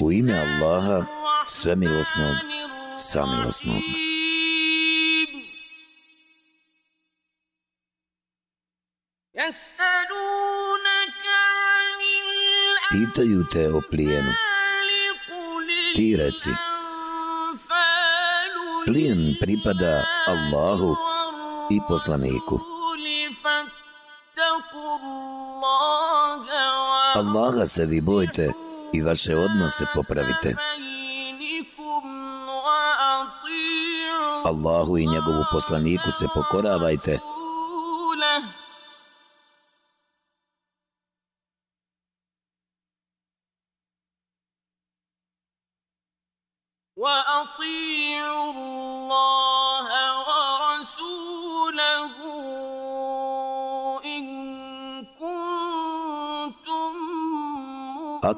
U ime Allaha, svemilosnog, samilosnog. Pitaju te o plijenu. Ti reci, plijen pripada Allahu i poslaniku. Allaha se vi bojte i vaše odnose popravite. Allahu i njegovu poslaniku se pokoravajte.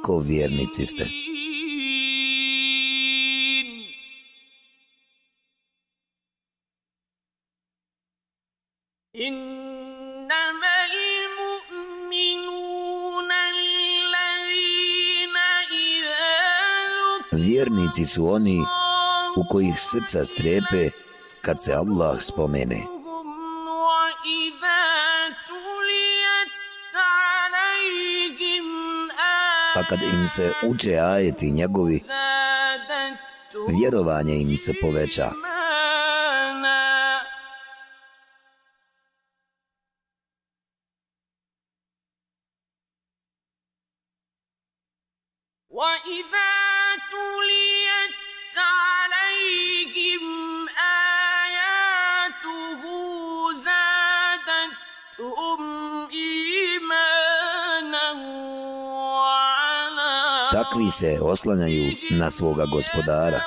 Ako vjernici ste. Vjernici su oni u kojih srca strepe kad se Allah spomene. A kad im se uče ajeti njegovi, vjerovanje im se poveća. Takvi se oslanjaju na svoga gospodara.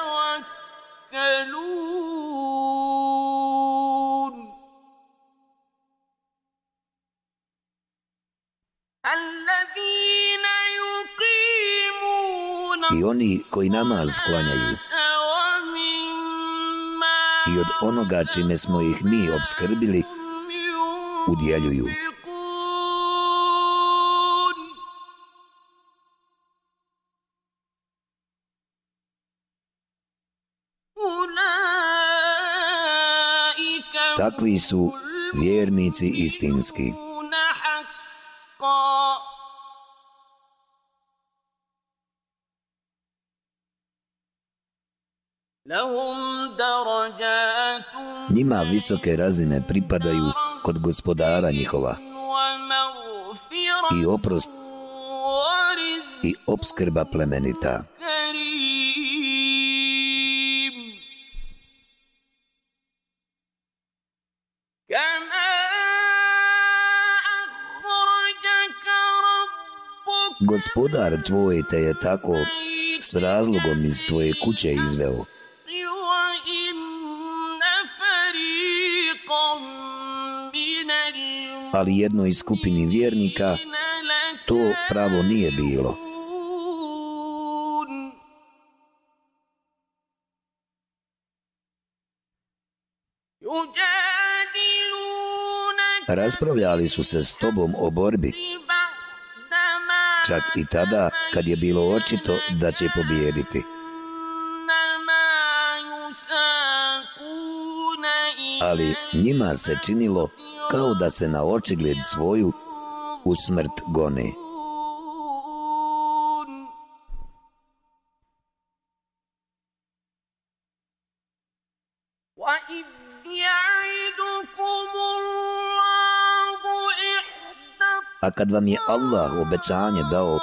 I oni koji namaz sklanjaju i od onoga čime smo ih mi obskrbili, udjeljuju. Takvi su vjernici istinski. Njima visoke razine pripadaju kod gospodara njihova i oprost i obskrba plemenita. Gospodar tvoj te je tako s razlogom iz tvoje kuće izveo. Ali jednoj skupini vjernika to pravo nije bilo. Raspravljali su se s tobom o borbi čak i tada kad je bilo očito da će pobijediti. Ali njima se činilo kao da se na očigled svoju u smrt gone. A kad vam je Allah obećanje dao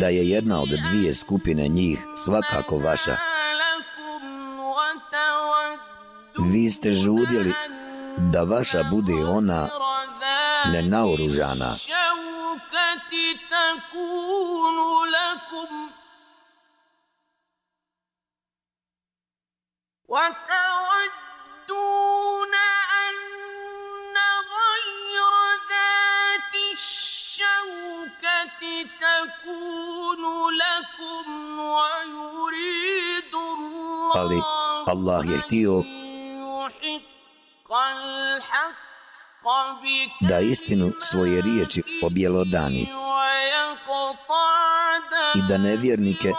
da je jedna od dvije skupine njih svakako vaša, vi ste žudjeli da vaša bude ona nenaoružana. Allah je htio da istinu svoje riječi objelodani i da nevjernike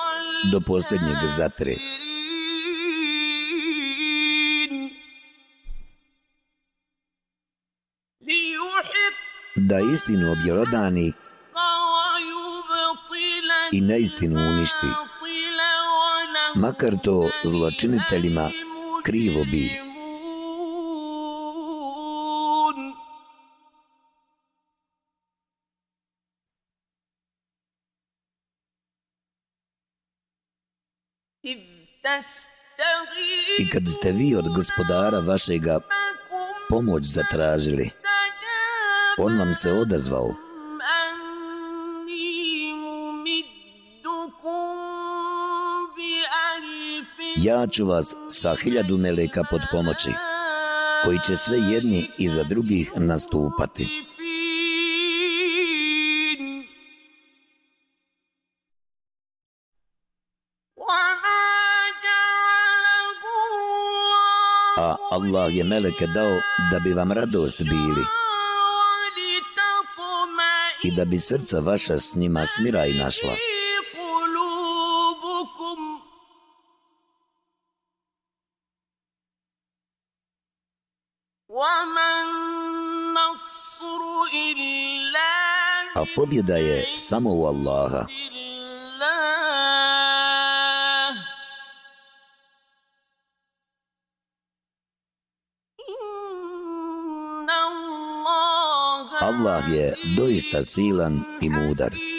do posljednjeg zatre. Da istinu objelodani i neistinu uništi, makar to zločiniteljima krivo bi. I kad ste vi od gospodara vašega pomoć zatražili, on vam se odazvao. Ja ću vas sa hiljadu meleka pod pomoći, koji će sve jedni iza drugih nastupati. Allah je meleke dao da bi vam radost bili i da bi srca vaša s njima smira i našla. Pobjeda je samo u Allaha. Allah je doista silan i mudar.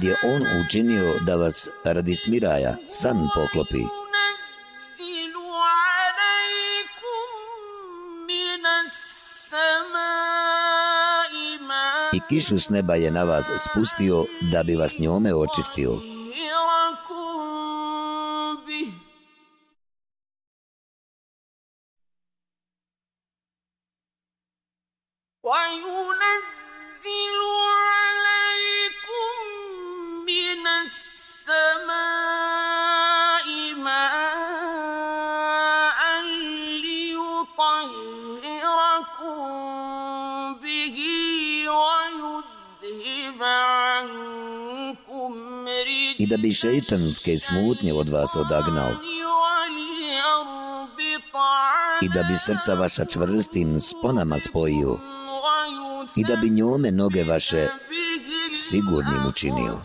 Kad je on učinio da vas radi smiraja san poklopi, i kišu s neba je na vas spustio da bi vas njome očistio. Bi šeitanske smutnje od vas odagnao i da bi srca vaša čvrstim sponama spojio i da bi njome noge vaše sigurnim učinio.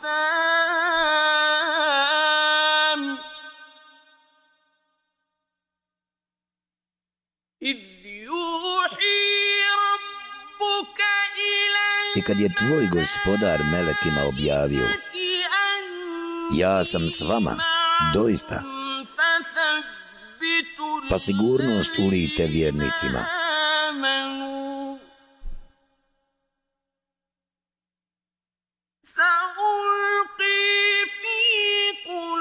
I kad je tvoj gospodar melekima objavio Ja sam s vama, doista. Pa sigurnost ulijte vjernicima.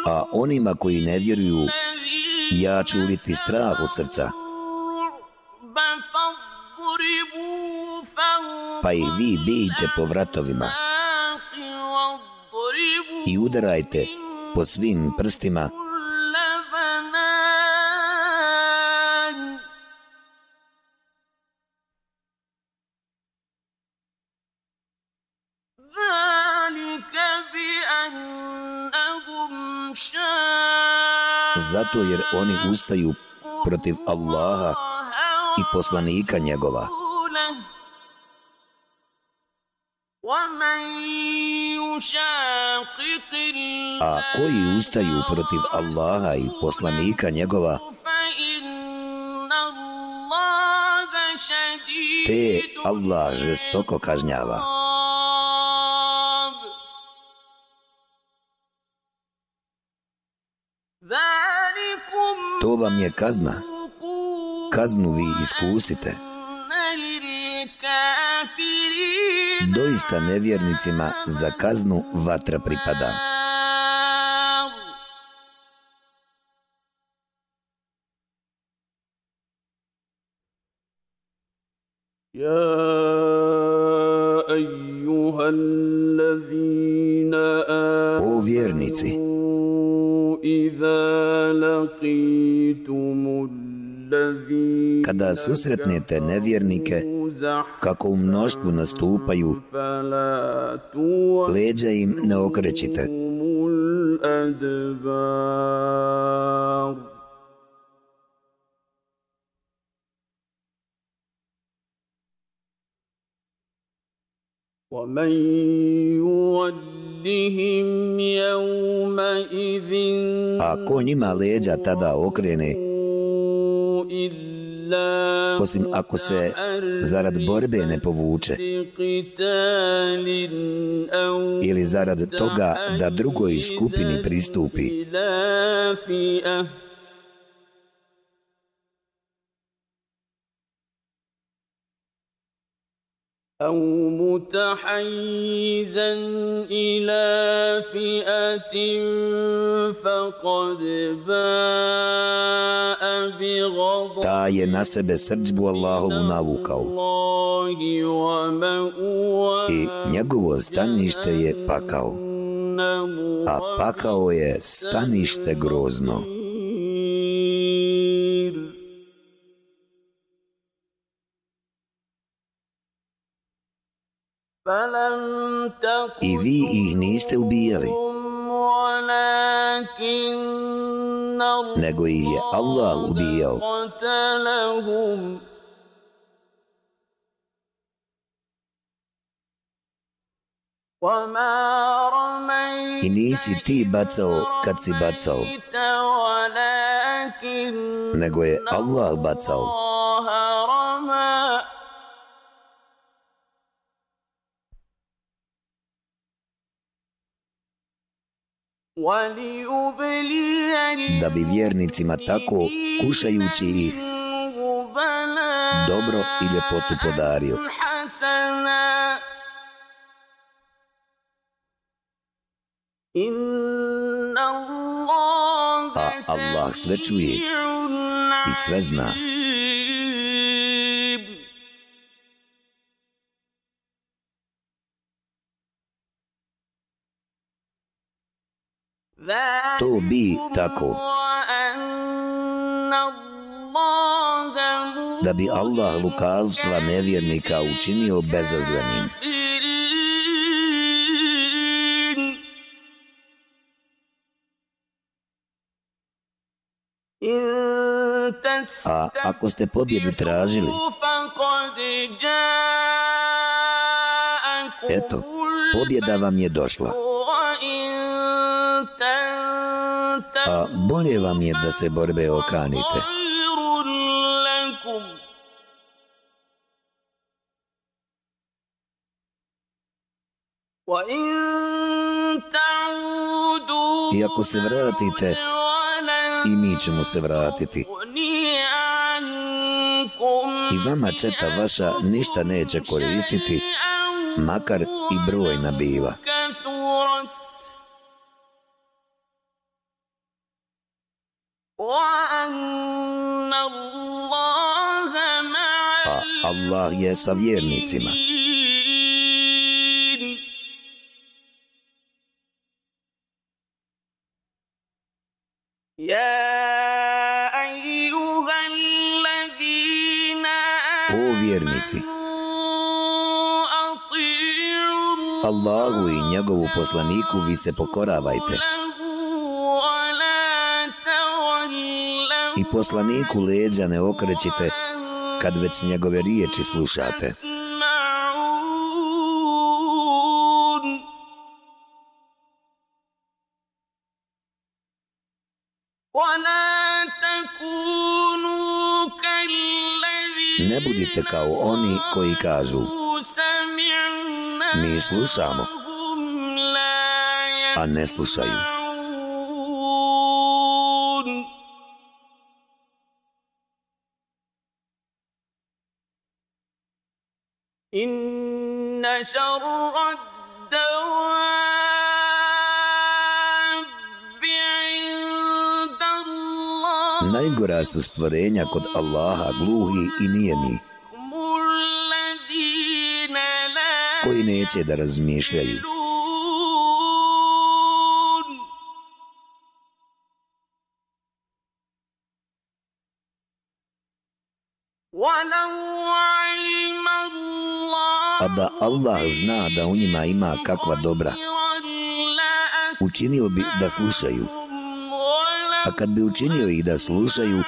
A onima koji ne vjeruju, ja ću uliti strah u srca. Pa i vi bijte po vratovima i udarajte po svim prstima Zato jer oni ustaju protiv Allaha i poslanika njegova. A koji ustaju protiv Allaha i poslanika njegova, te Allah žestoko kažnjava. To vam je kazna. Kaznu vi iskusite. Doista nevjernicima za kaznu vatra pripada. vjernici, kada susretnete nevjernike, kako u mnoštvu nastupaju, leđa im ne okrećite. ومن يودهم يومئذ A ko njima leđa tada okrene, osim ako se zarad borbe ne povuče, ili zarad toga da drugoj skupini pristupi, أو متحيزا إلى فئة فقد باء بغضب ta je na sebe srđbu Allahovu navukao i njegovo stanište je pakao, a pakao je stanište grozno. I vi ih niste ubijali, nego ih je Allah ubijao. I nisi ti bacao kad si bacao, nego je Allah bacao. Da bi vjernicima tako, kušajući ih, dobro i ljepotu podario. A Allah sve čuje i sve zna. To bi tako. Da bi Allah lukavstva nevjernika učinio bezazlenim. A ako ste pobjedu tražili, eto, pobjeda vam je došla. A bolje vam je da se borbe okanite. I ako se vratite, i mi ćemo se vratiti. I vama četa vaša ništa neće koristiti, makar i brojna bila. A Allah je sa vjernicima. O vjernici, Allahu i njegovu poslaniku vi se pokoravajte. I poslaniku leđa ne okrećite kad već njegove riječi slušate. Ne budite kao oni koji kažu Mi slušamo, a ne slušaju. Najgora su stvorenja kod Allaha gluhi i nijemi, koji neće da razmišljaju. A da Allah zna da u njima ima kakva dobra, učinio bi da slušaju. A kad bi učinio ih da slušaju,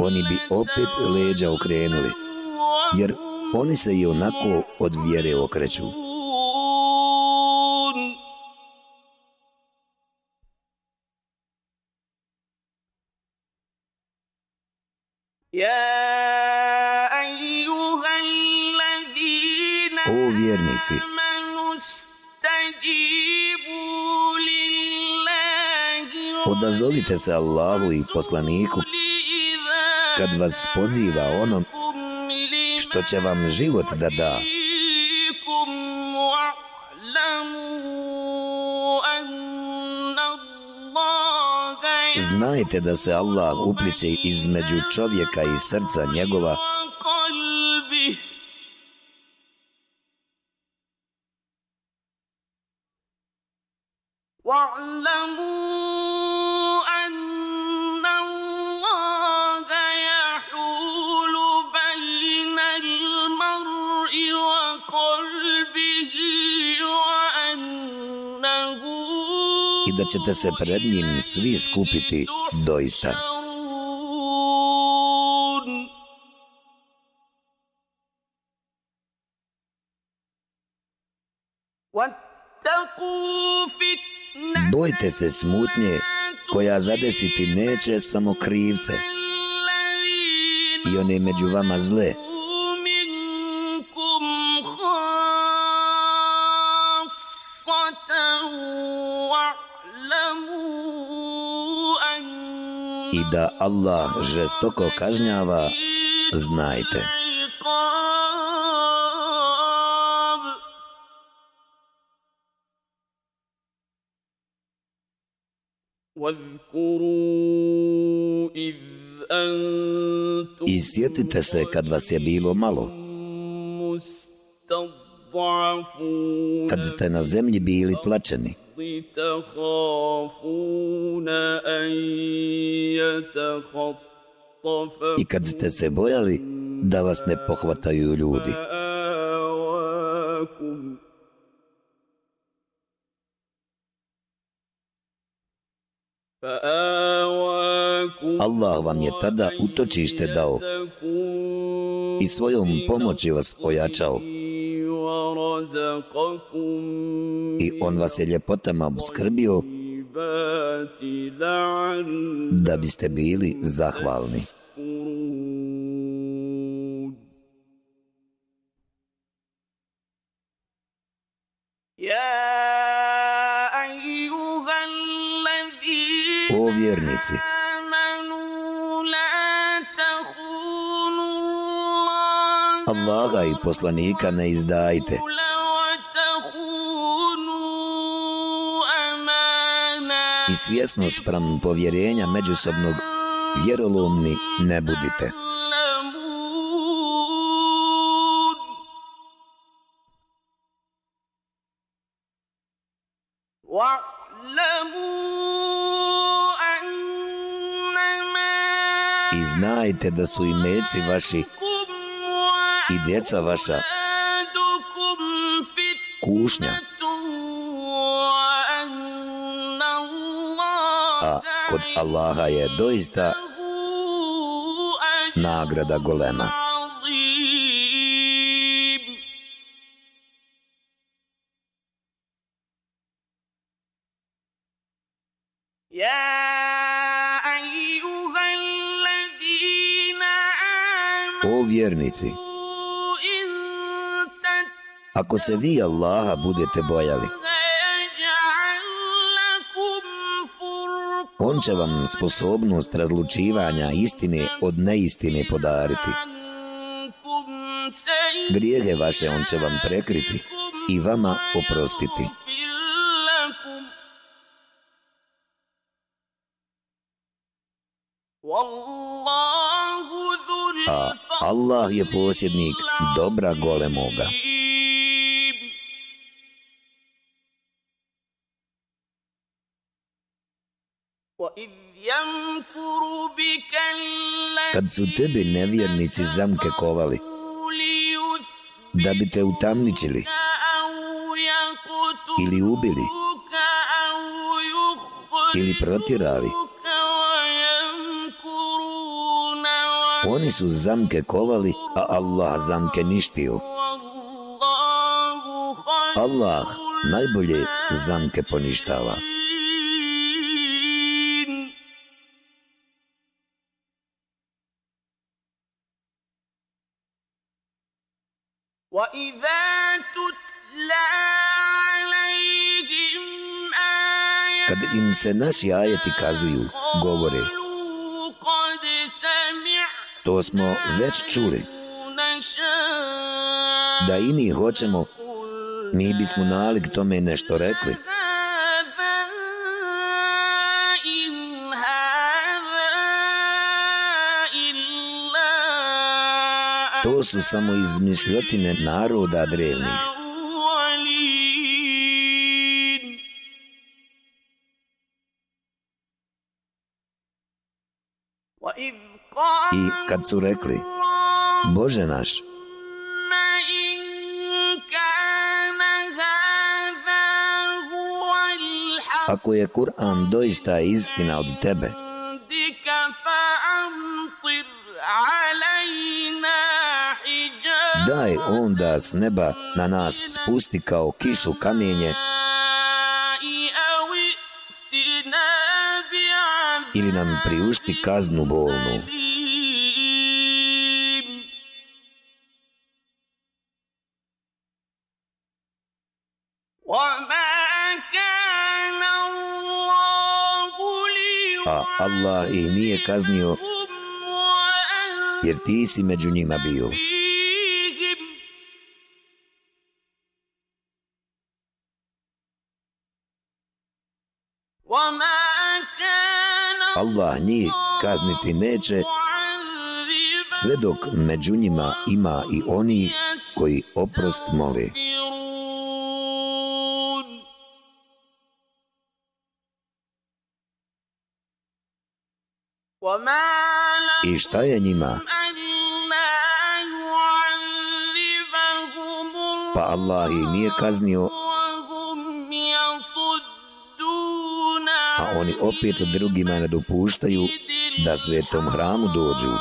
oni bi opet leđa okrenuli, jer oni se i onako od vjere okreću. Odazovite se Allahu i poslaniku kad vas poziva onom što će vam život da da. Znajte da se Allah upliče između čovjeka i srca njegova da ćete se pred njim svi skupiti doista. Bojte se smutnje koja zadesiti neće samo krivce i one među vama zle. I da Allah žestoko kažnjava, znajte. I sjetite se kad vas je bilo malo, kad ste na zemlji bili tlačeni, I kad ste se bojali da vas ne pohvataju ljudi. Allah vam je tada utočište dao i svojom pomoći vas ojačao i on vas je ljepotama obskrbio da biste bili zahvalni. O vjernici, Allaha i poslanika ne izdajte. I svjesno sprem povjerenja međusobnog vjerolomni ne budite. I znajte da su i meci vaši i djeca vaša kušnja. Kod Allaha je doista nagrada golema. O vjernici, Ako se vi Allaha budete bojali, će vam sposobnost razlučivanja istine od neistine podariti. Grijehe vaše On će vam prekriti i vama oprostiti. A Allah je posjednik dobra golemoga. Kad su tebi nevjernici zamke kovali, da bi te utamničili ili ubili ili protirali. Oni su zamke kovali, a Allah zamke ništio. Allah najbolje zamke poništava. Im se naši ajeti kazuju, govore, to smo već čuli, da i mi hoćemo, mi bismo nalik tome nešto rekli. To su samo izmišljotine naroda drevnih. I kad su rekli, Bože naš, ako je Kur'an doista istina od tebe, daj onda s neba na nas spusti kao kišu kamenje ili nam priušti kaznu bolnu. A Allah ih nije kaznio jer ti si među njima bio. Allah njih kazniti neće sve dok među njima ima i oni koji oprost mole. I šta je njima? Pa Allah ih nije kaznio a oni opet drugima ne dopuštaju da svetom hramu dođu.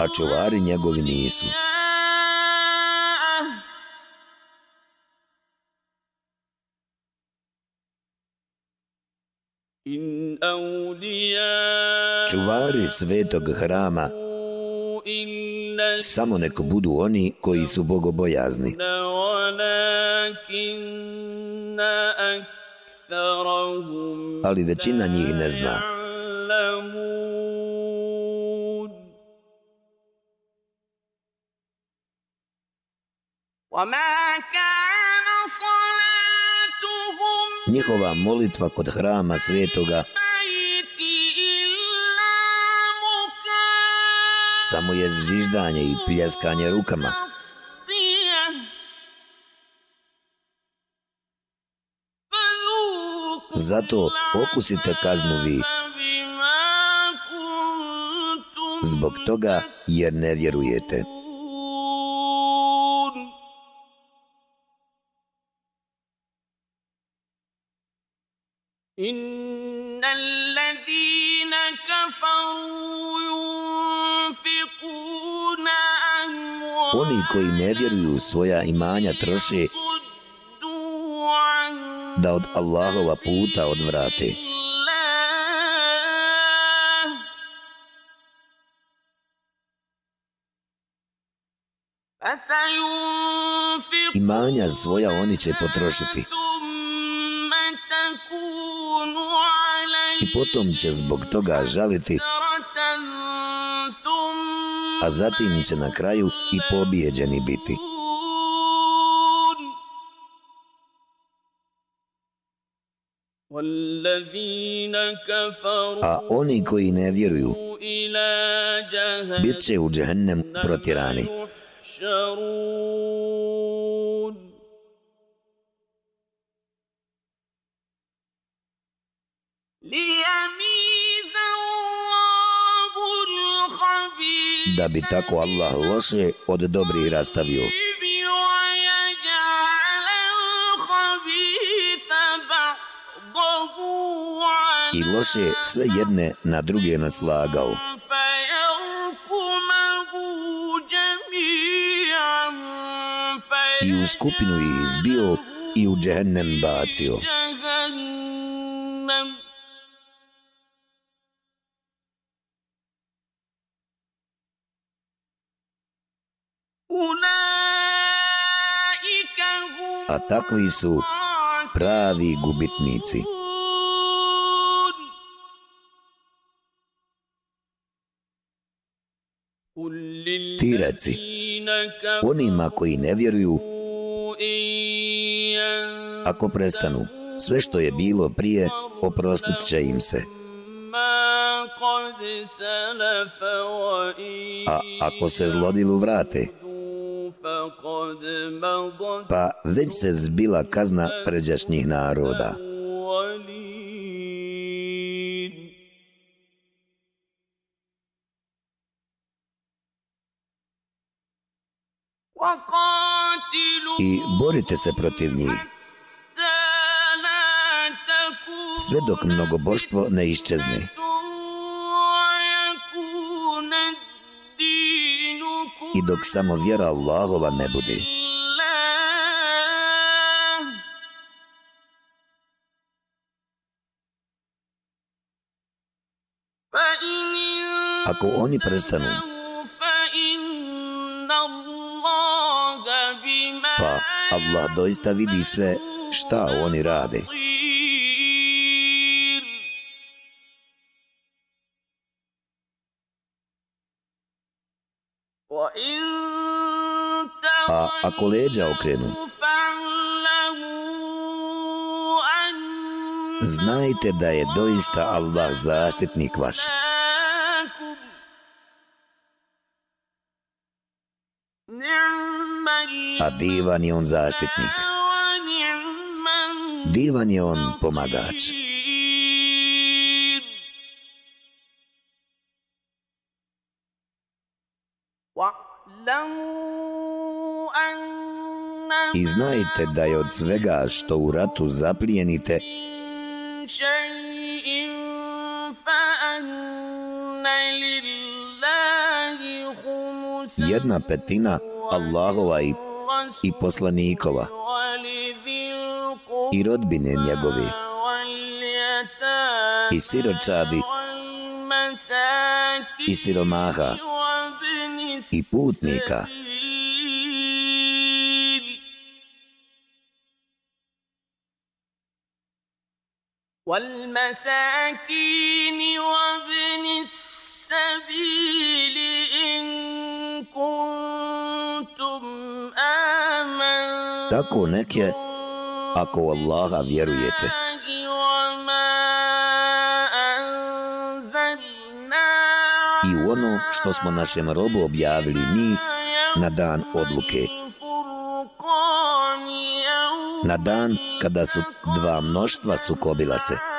A čuvari njegovi nisu. Čuvari svetog hrama samo neko budu oni koji su bogobojazni ali većina njih ne zna. Njihova molitva kod hrama svetoga samo je zviždanje i pljeskanje rukama. Zato okusite kaznu vi. Zbog toga jer ne vjerujete. Oni koji ne vjeruju svoja imanja troše da od Allahova puta odvrate. Imanja svoja oni će potrošiti. I potom će zbog toga žaliti, a zatim će na kraju i pobjeđeni biti. A oni koji ne vjeruju, bit će u džehennem protirani. da bi tako Allah loše od dobri rastavio. I loše sve jedne na druge naslagao. I u skupinu ih izbio i u džehennem bacio. A takvi su pravi gubitnici. Ti reci, onima koji ne vjeruju, ako prestanu, sve što je bilo prije, oprostit će im se. A ako se zlodilu vrate, pa već se zbila kazna pređašnjih naroda. I borite se protiv njih. Sve dok mnogoboštvo ne iščezne. I dok samo vjera Allahova ne bude. Ako oni prestanu, Allah doista vidi sve šta oni rade. A ako leđa okrenu, znajte da je doista Allah zaštitnik vaš. A divan je on zaštitnik. Divan je on pomagač. I znajte da je od svega što u ratu zaplijenite jedna petina Allahova i, i poslanikova i rodbine njegove i siročadi i siromaha i putnika والمساكين وابن السبيل إن كنتم Tako neke, ako u Allaha vjerujete, i u ono što smo našem robu objavili mi na dan odluke. Na dan kada su dva mnoštva sukobila se.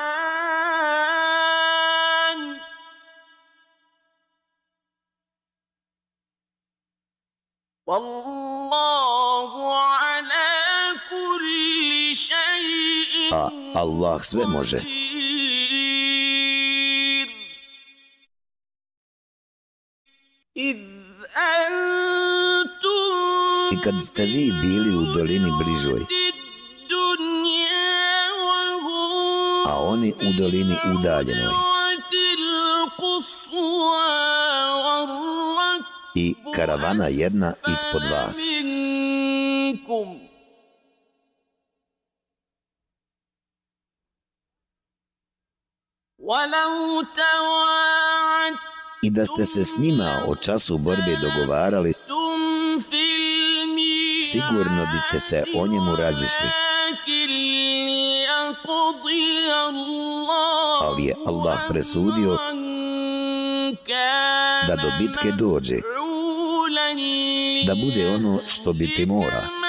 Allah sve može. I kad ste vi bili u dolini Brižoj, a oni u dolini udaljenoj, i karavana jedna ispod vas, i da ste se s njima o času borbe dogovarali, sigurno biste se o njemu razišli. Ali je Allah presudio da do bitke dođe, da bude ono što biti mora.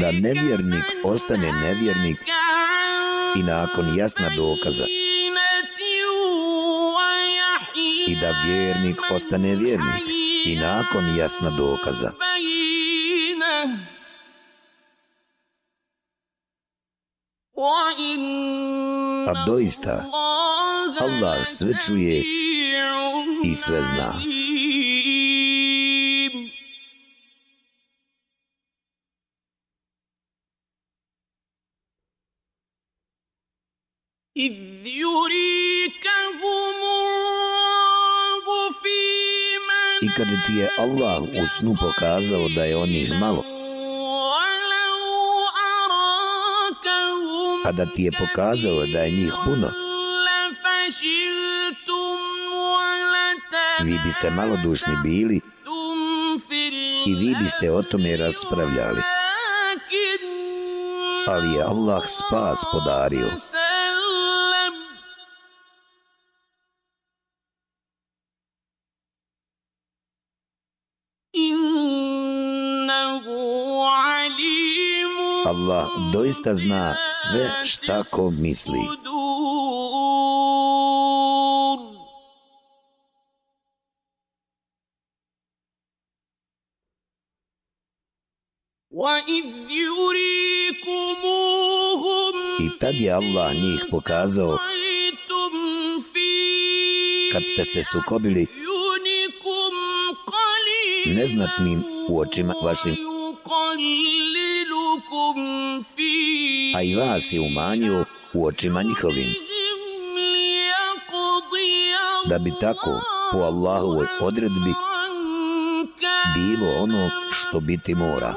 Da nevjernik ostane nevjernik i nakon jasna dokaza i da vjernik ostane vjernik i nakon jasna dokaza. A doista, Allah sve čuje i sve zna. I kad ti je Allah u snu pokazao da je on ih malo, a da ti je pokazao da je njih puno, vi biste malodušni bili i vi biste o tome raspravljali. Ali je Allah spas podario. Doista zna sve šta ko misli. I tad je Allah njih pokazao kad ste se sukobili neznatnim u očima vašim a i vas je umanjio u očima njihovim da bi tako po Allahovoj odredbi bilo ono što biti mora.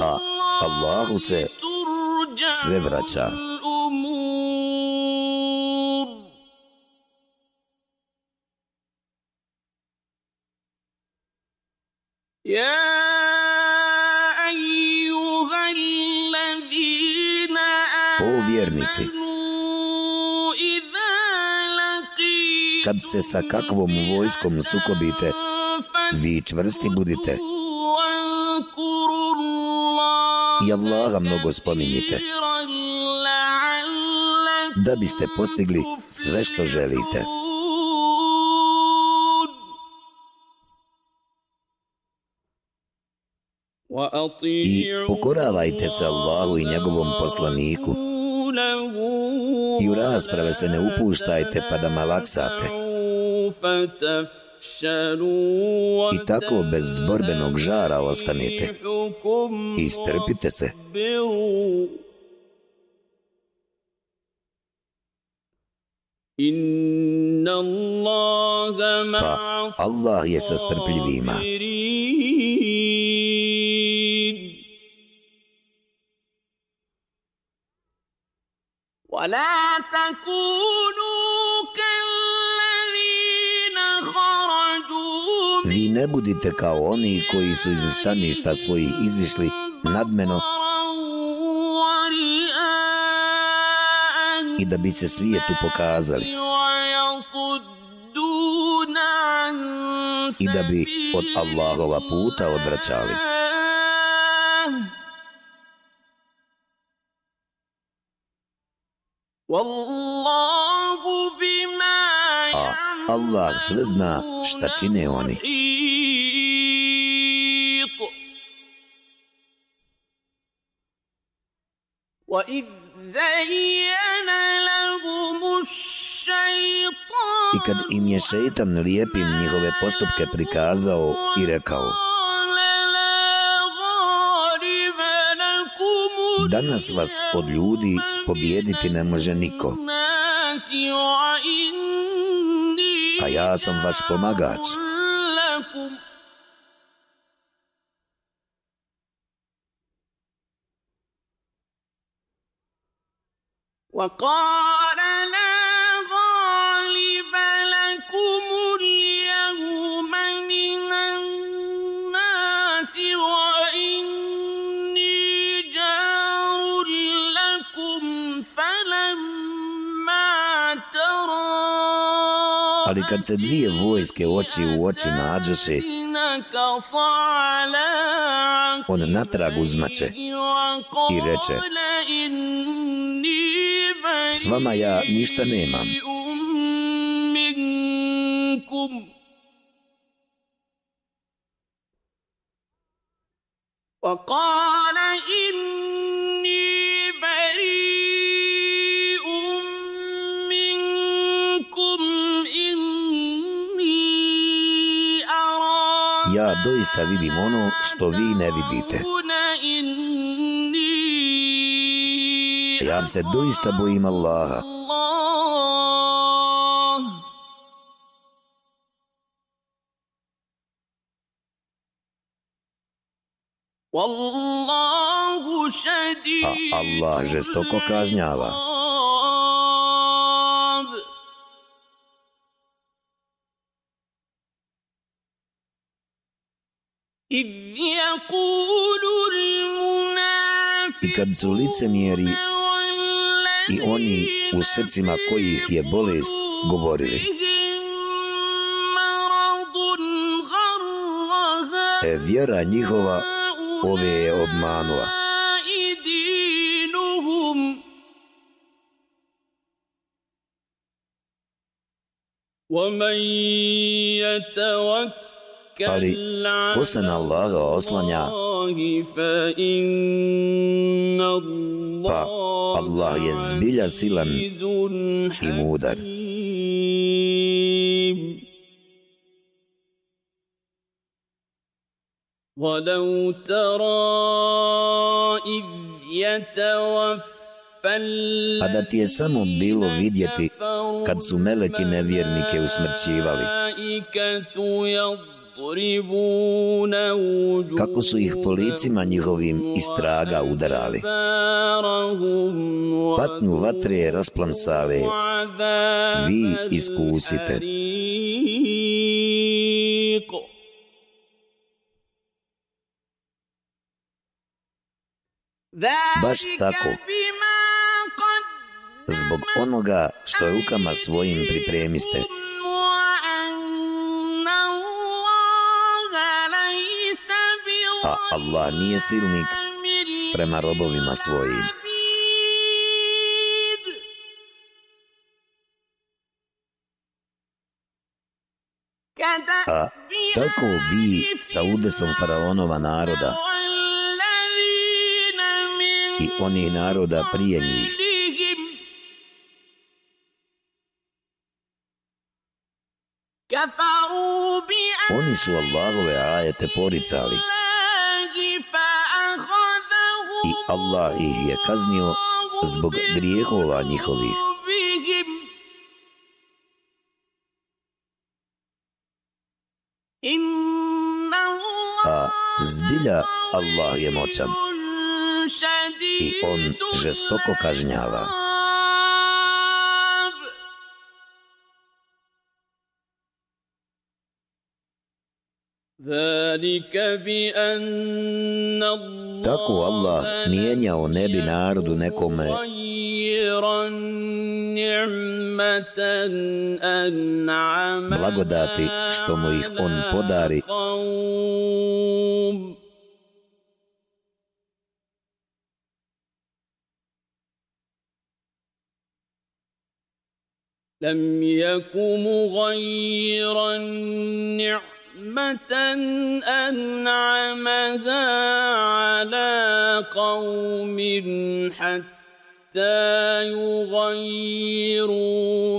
A Allahu se sve vraća. O kad se sa kakvom vojskom sukobite, vi čvrsti budite. I Allaha mnogo spominjite da biste postigli sve što želite. I pokoravajte se Allahu i njegovom poslaniku i u rasprave se ne upuštajte pa da malaksate. I tako bez borbenog žara ostanete i strpite se. Pa Allah je sa strpljivima. ولا تكونوا كالذين خرجوا Vi ne budite kao oni koji su iz staništa svojih izišli nadmeno i da bi se svijetu pokazali i da bi od Allahova puta odvraćali. A Allah sve zna šta čine oni. I kad im je šeitan lijepim njihove postupke prikazao i rekao Danas vas od ljudi pobijediti ne može niko. A ja sam vaš pomagač. وقال kad se dvije vojske oči u oči nađoše, on natrag uzmače i reče S vama ja ništa nemam. ja doista vidim ono što vi ne vidite. Ja se doista bojim Allaha. A pa Allah žestoko kažnjava. Allah žestoko kažnjava. I kad su licemjeri i oni u srcima kojih je bolest govorili, e, vjera njihova ove je obmanula Ali ko se na Allaha oslanja, pa Allah je zbilja silan i mudar. ولو ترى إذ يتوفى A da ti je samo bilo vidjeti kad su meleki nevjernike usmrćivali, kako su ih po licima njihovim istraga udarali. Patnju vatre rasplamsale, vi iskusite. Baš tako, zbog onoga što rukama svojim pripremiste. A Allah nije silnik prema robovima svojim. A tako bi sa udesom faraonova naroda i onih naroda prije njih. Oni su Allahove ajete poricali i Allah ih je kaznio zbog grijehova njihovih. A zbilja Allah je moćan i on žestoko kažnjava. Tako Allah mijenjao ne bi narodu nekome blagodati što mu ih on podari لم يك مغيرا نعمة أنعمها على قوم حتى يغيروا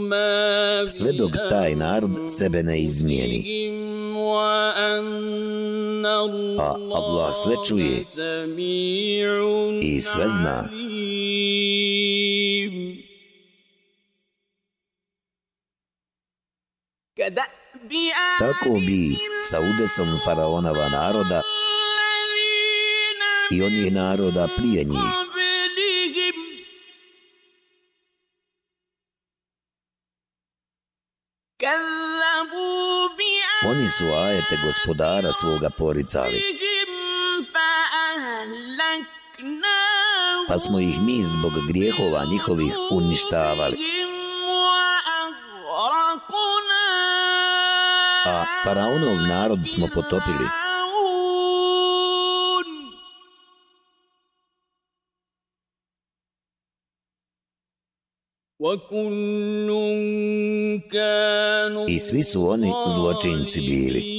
ما sve dok taj narod sebe ne izmijeni. بأنفسهم وأن A Allah sve čuje سميع i sve zna. عليم. Tako bi sa udesom faraonova naroda i onih naroda prije njih. Oni su ajete gospodara svoga poricali. Pa smo ih mi zbog grijehova njihovih uništavali. Faraonov narod smo potopili. I svi su oni zločinci bili.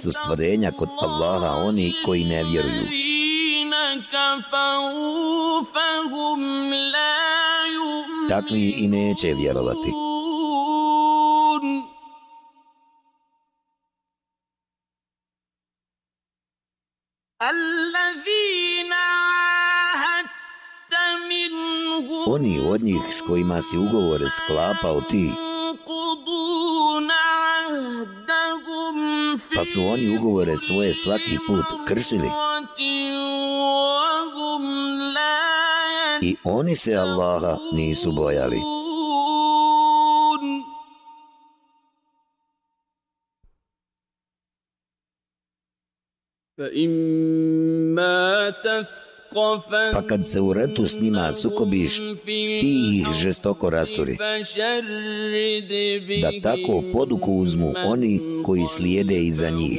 Su stvorenja kod Allaha oni koji ne vjeruju. Takvi i neće vjerovati. Oni od njih s kojima si ugovore sklapao ti, pa su oni ugovore svoje svaki put kršili. I oni se Allaha nisu bojali. Pa kad se u retu s njima sukobiš, ti ih žestoko rasturi. Da tako poduku uzmu oni koji slijede iza njih.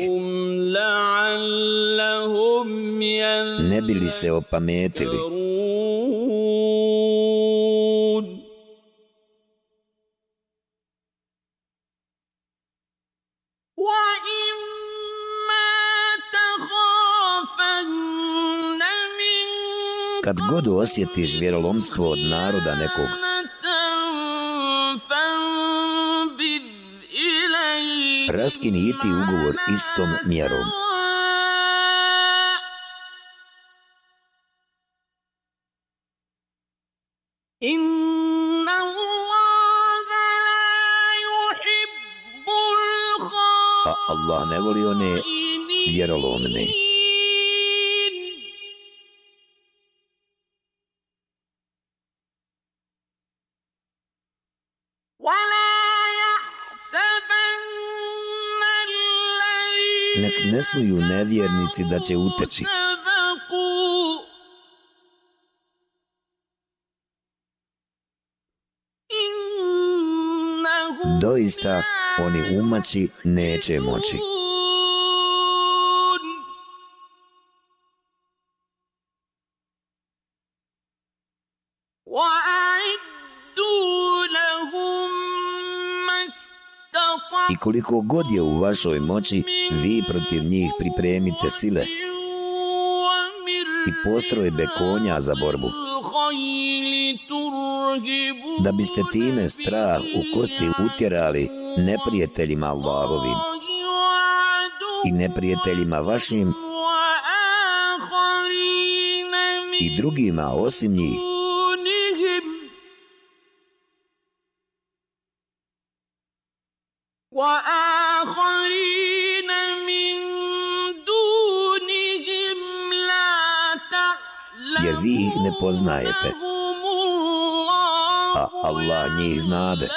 Ne bili se opametili. Kad god osjetiš vjerolomstvo od naroda nekog, raskini i ti ugovor istom mjerom. A Allah ne voli one vjerolomne. Ne nevjernici da će uteći. Doista, oni umaći neće moći. I koliko god je u vašoj moći, vi protiv njih pripremite sile i postrojbe konja za borbu. Da biste time strah u kosti utjerali neprijateljima Allahovim i neprijateljima vašim i drugima osim njih jer ne poznajete, a Allah njih znade.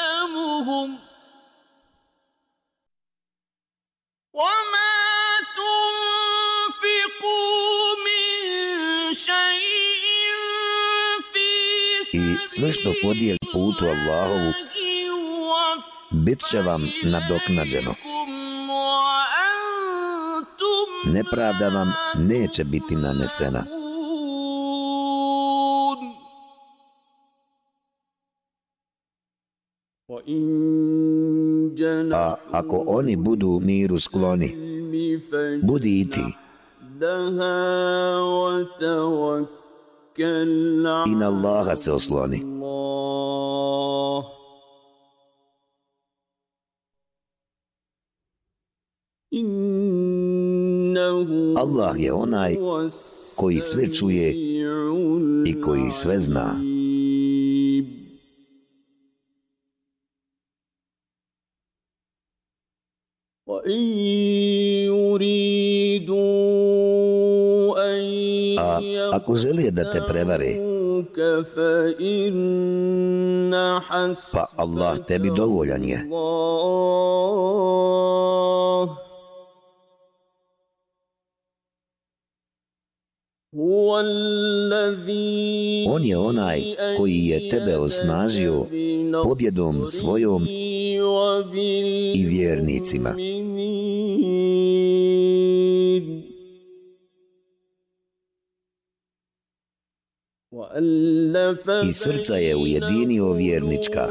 I sve što podijeli putu Allahovu, bit će vam nadoknađeno. Nepravda vam neće biti nanesena. A ako oni budu miru skloni, budi i ti. I na Allaha se osloni. Allah je onaj koji sve čuje i koji sve zna. A ako želije da te prevare, pa Allah tebi dovoljan je. On je onaj koji je tebe osnažio pobjedom svojom i vjernicima. I srca je ujedinio vjernička.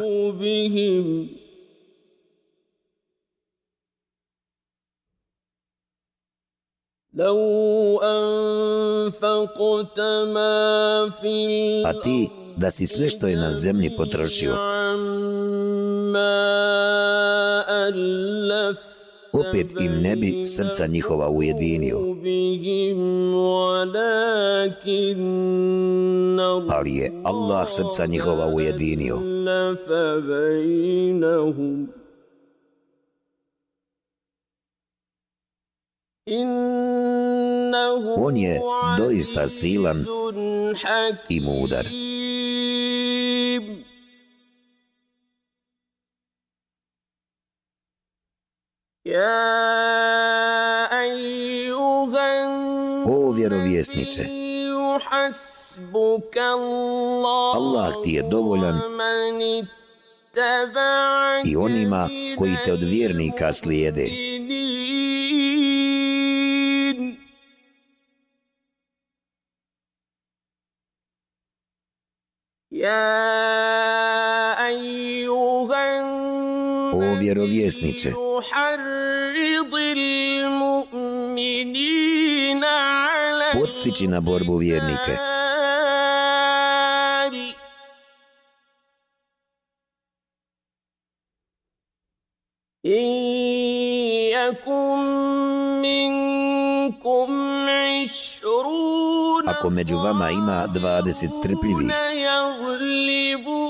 A ti, da si sve što je na zemlji potrošio, opet im ne bi srca njihova ujedinio. Ali je Allah srca njihova ujedinio. On je doista silan i mudar. O vjerovjesniče, Allah ti je dovoljan i onima koji te od vjernika slijede. O vjerovjesniče, podstići na borbu vjernike. Ako među vama ima dvadeset strpljivi,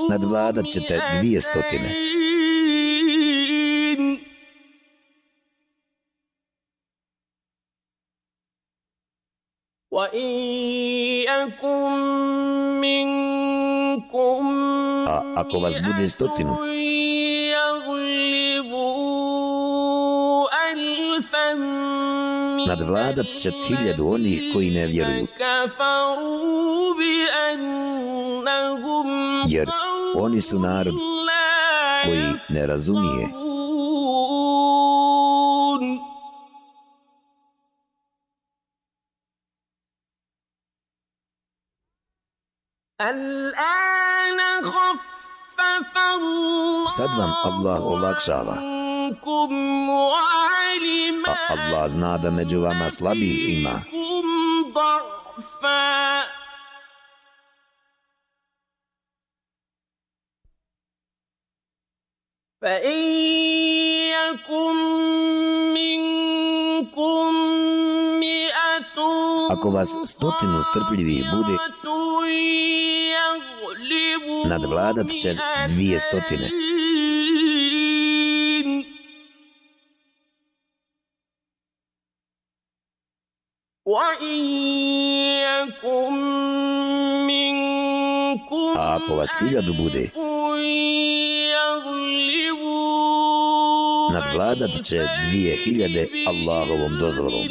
nadvladat ćete dvije stotine. Ako vas bude stotinu, nadvladat će hiljadu onih koji ne vjeruju. Jer oni su narod koji ne razumije. Sad vam Allah olakšava. A Allah zna da među vama slabi ima. Ako vas stotinu strpljivi bude, nadvladat će dvije stotine. A ako vas hiljadu bude, nadvladat će dvije hiljade Allahovom dozvolom.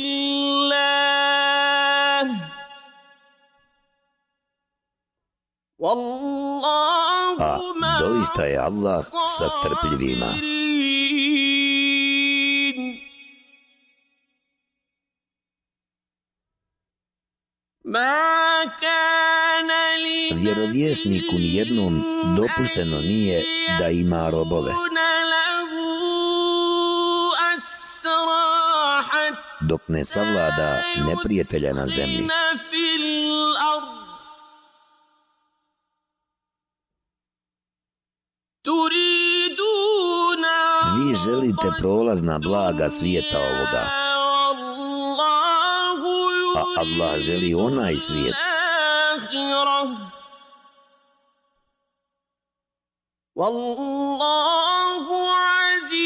A doista je Allah sa strpljivima. Vjerovjesniku nijednom dopušteno nije da ima robove. Dok ne savlada neprijatelja na zemlji. Te prolazna blaga svijeta ovoga. A Allah želi onaj svijet.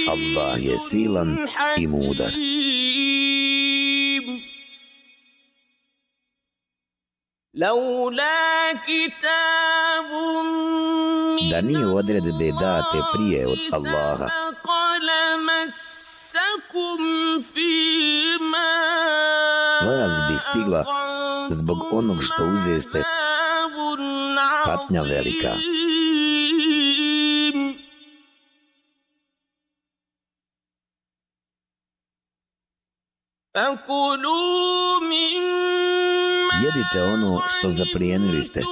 Allah je silan i mudar. da nije odredbe date prije od Allaha. Vas bi stigla zbog onog što uzeste patnja velika. Jedite ono što zaprijenili ste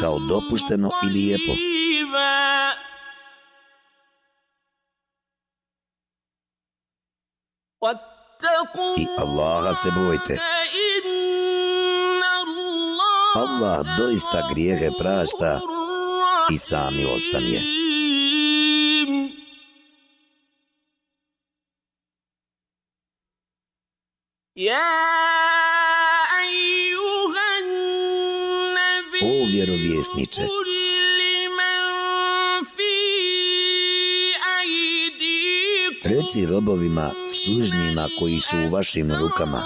kao dopušteno i lijepo. I Allaha se bojte. Allah doista grijehe prašta i sami ostanje. O vjerovjesniče, reci robovima sužnjima koji su u vašim rukama,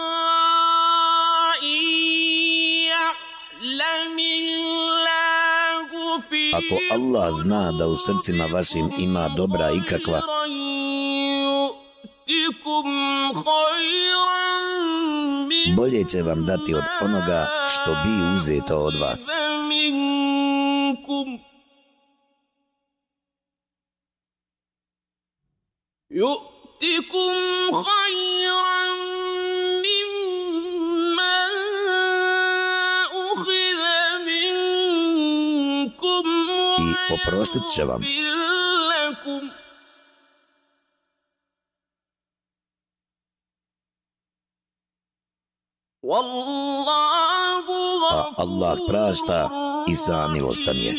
Ako Allah zna da u srcima vašim ima dobra ikakva, bolje će vam dati od onoga što bi uzeto od vas. oprostit će vam. A Allah prašta i zamilostan je.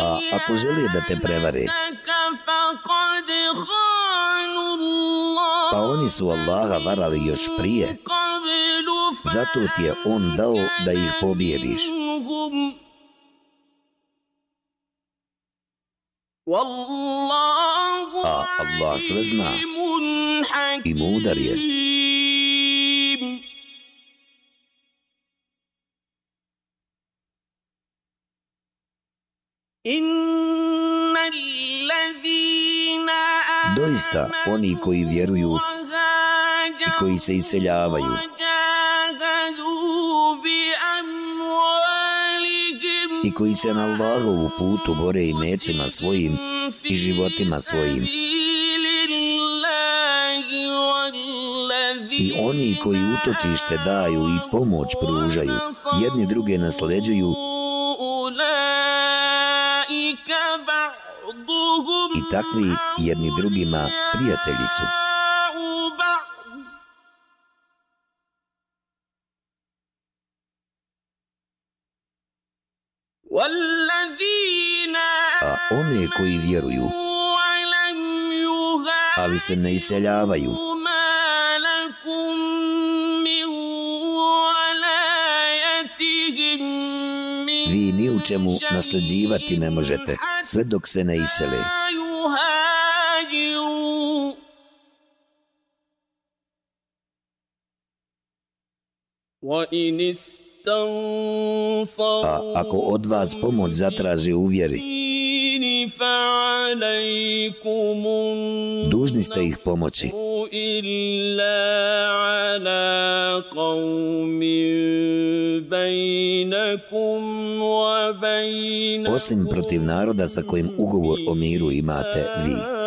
A ako želi da te prevari, oni su Allaha varali još prije, zato ti je On dao da ih pobjediš. A Allah sve zna i mudar je. Doista, oni koji vjeruju i koji se iseljavaju, i koji se na Allahovu putu bore i mecima svojim i životima svojim. I oni koji utočište daju i pomoć pružaju, jedni druge nasleđuju takvi jedni drugima prijatelji su. A one koji vjeruju, ali se ne iseljavaju, vi ni u čemu nasljeđivati ne možete, sve dok se ne isele. A ako od vas pomoć zatraži u vjeri, dužni ste ih pomoći. Osim protiv naroda sa kojim ugovor o miru imate vi.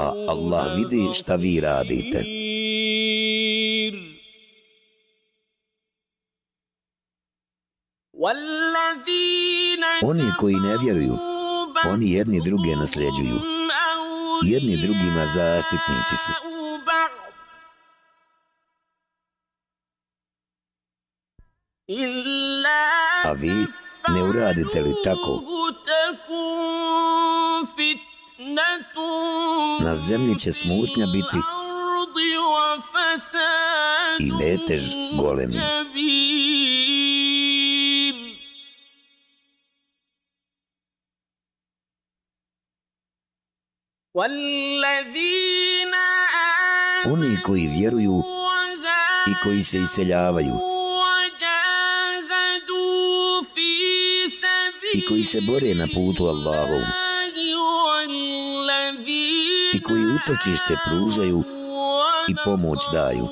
A Allah vidi šta vi radite. Oni koji ne vjeruju, oni jedni druge nasljeđuju. Jedni drugima zaštitnici su. A vi ne uradite li tako? Na zemlji će smutnja biti i metež golemi. Oni koji vjeruju i koji se iseljavaju i koji se bore na putu Allahov i koji utočište pružaju i pomoć daju.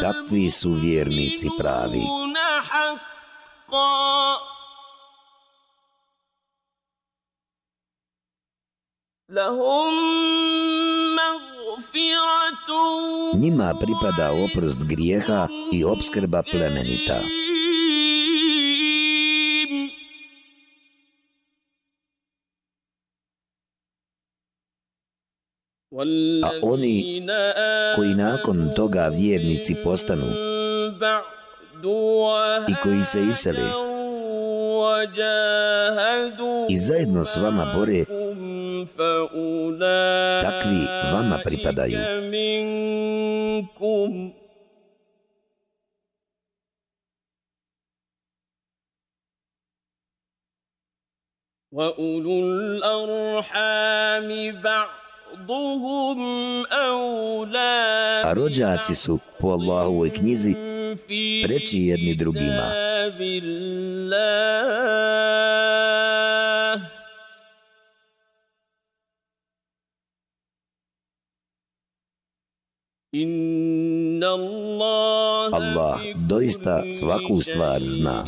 Takvi su vjernici pravi. Pripada oprost grijeha i obskrba plemenita. A oni koji nakon toga vjernici postanu i koji se isele i zajedno s vama bore, takvi vama pripadaju. وَأُولُو الْأَرْحَامِ بَعْضُهُمْ أَوْلَى A rođaci su po Allahovoj knjizi preći jedni drugima. Allah doista svaku stvar zna.